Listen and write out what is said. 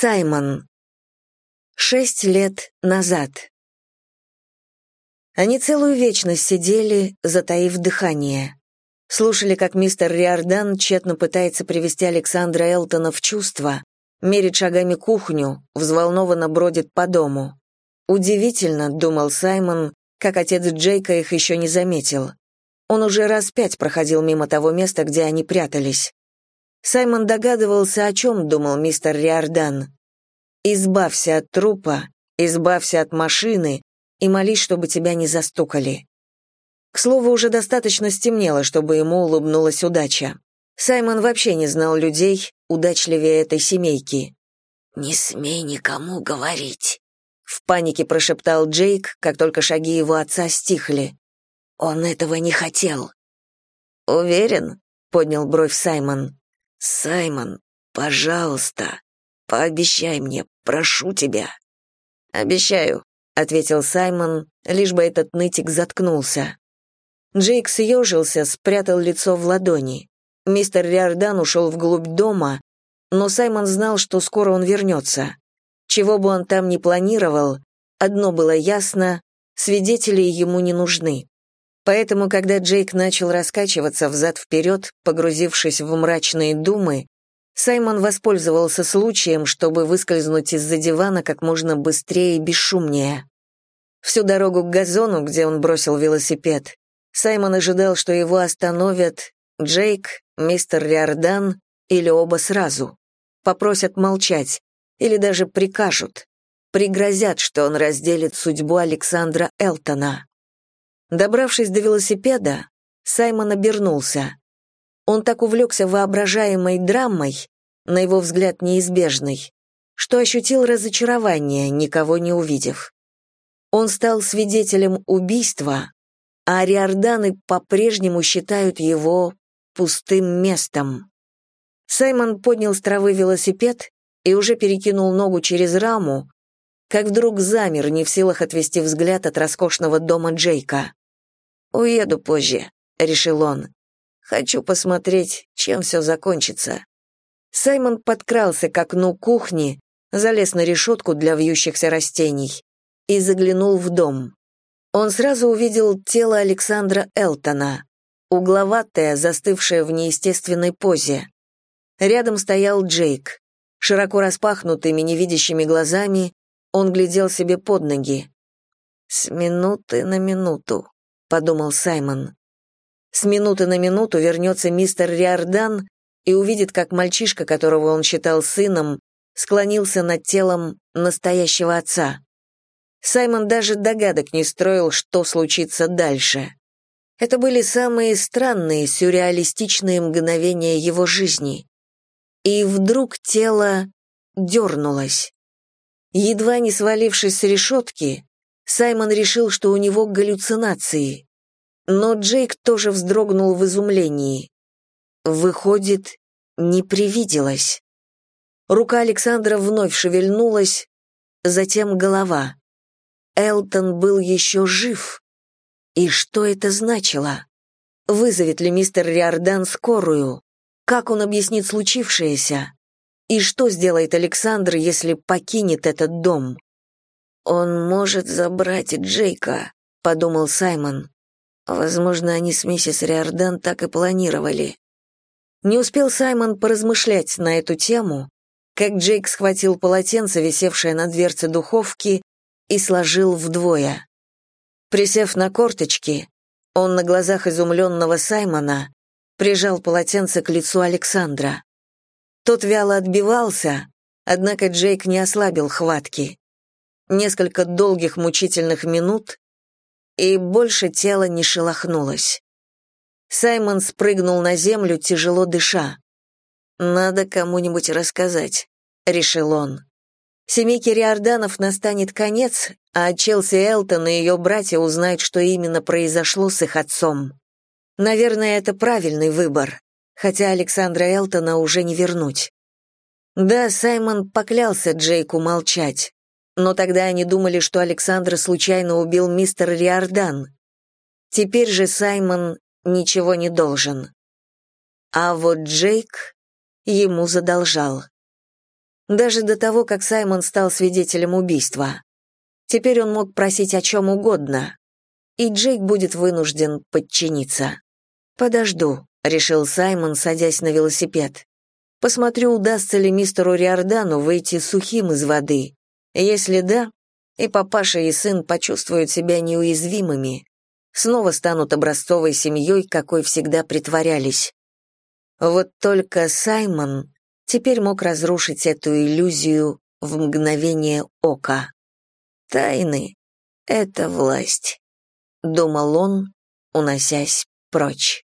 Саймон. Шесть лет назад. Они целую вечность сидели, затаив дыхание. Слушали, как мистер Риордан тщетно пытается привести Александра Элтона в чувство, мерит шагами кухню, взволнованно бродит по дому. Удивительно, думал Саймон, как отец Джейка их еще не заметил. Он уже раз пять проходил мимо того места, где они прятались. Саймон догадывался, о чем думал мистер Риордан. «Избавься от трупа, избавься от машины и молись, чтобы тебя не застукали». К слову, уже достаточно стемнело, чтобы ему улыбнулась удача. Саймон вообще не знал людей, удачливее этой семейки. «Не смей никому говорить», — в панике прошептал Джейк, как только шаги его отца стихли. «Он этого не хотел». «Уверен?» — поднял бровь Саймон. «Саймон, пожалуйста, пообещай мне, прошу тебя». «Обещаю», — ответил Саймон, лишь бы этот нытик заткнулся. Джейк съежился, спрятал лицо в ладони. Мистер Риордан ушел вглубь дома, но Саймон знал, что скоро он вернется. Чего бы он там ни планировал, одно было ясно — свидетели ему не нужны. Поэтому, когда Джейк начал раскачиваться взад-вперед, погрузившись в мрачные думы, Саймон воспользовался случаем, чтобы выскользнуть из-за дивана как можно быстрее и бесшумнее. Всю дорогу к газону, где он бросил велосипед, Саймон ожидал, что его остановят Джейк, мистер Риордан или оба сразу. Попросят молчать или даже прикажут. Пригрозят, что он разделит судьбу Александра Элтона. Добравшись до велосипеда, Саймон обернулся. Он так увлекся воображаемой драмой, на его взгляд неизбежной, что ощутил разочарование, никого не увидев. Он стал свидетелем убийства, а ариорданы по-прежнему считают его пустым местом. Саймон поднял с травы велосипед и уже перекинул ногу через раму, как вдруг замер, не в силах отвести взгляд от роскошного дома Джейка. «Уеду позже», — решил он. «Хочу посмотреть, чем все закончится». Саймон подкрался к окну кухни, залез на решетку для вьющихся растений и заглянул в дом. Он сразу увидел тело Александра Элтона, угловатое, застывшее в неестественной позе. Рядом стоял Джейк. Широко распахнутыми, невидящими глазами он глядел себе под ноги. С минуты на минуту подумал Саймон. С минуты на минуту вернется мистер Риордан и увидит, как мальчишка, которого он считал сыном, склонился над телом настоящего отца. Саймон даже догадок не строил, что случится дальше. Это были самые странные, сюрреалистичные мгновения его жизни. И вдруг тело дернулось. Едва не свалившись с решетки, Саймон решил, что у него галлюцинации. Но Джейк тоже вздрогнул в изумлении. Выходит, не привиделось. Рука Александра вновь шевельнулась, затем голова. Элтон был еще жив. И что это значило? Вызовет ли мистер Риордан скорую? Как он объяснит случившееся? И что сделает Александр, если покинет этот дом? «Он может забрать Джейка», — подумал Саймон. Возможно, они с миссис Риордан так и планировали. Не успел Саймон поразмышлять на эту тему, как Джейк схватил полотенце, висевшее на дверце духовки, и сложил вдвое. Присев на корточки, он на глазах изумленного Саймона прижал полотенце к лицу Александра. Тот вяло отбивался, однако Джейк не ослабил хватки несколько долгих мучительных минут, и больше тело не шелохнулось. Саймон спрыгнул на землю, тяжело дыша. «Надо кому-нибудь рассказать», — решил он. Семейке Риорданов настанет конец, а Челси Элтон и ее братья узнают, что именно произошло с их отцом. Наверное, это правильный выбор, хотя Александра Элтона уже не вернуть. Да, Саймон поклялся Джейку молчать но тогда они думали, что Александра случайно убил мистер Риордан. Теперь же Саймон ничего не должен. А вот Джейк ему задолжал. Даже до того, как Саймон стал свидетелем убийства. Теперь он мог просить о чем угодно, и Джейк будет вынужден подчиниться. «Подожду», — решил Саймон, садясь на велосипед. «Посмотрю, удастся ли мистеру Риордану выйти сухим из воды. Если да, и папаша, и сын почувствуют себя неуязвимыми, снова станут образцовой семьей, какой всегда притворялись. Вот только Саймон теперь мог разрушить эту иллюзию в мгновение ока. Тайны — это власть, думал он, уносясь прочь.